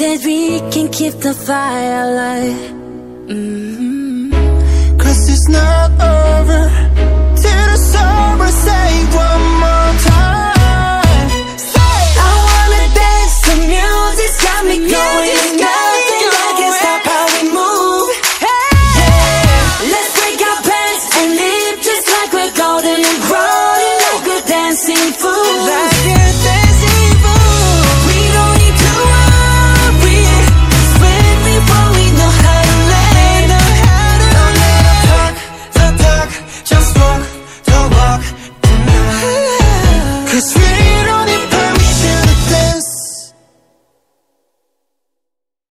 that we can keep the fire alive. Mm -hmm.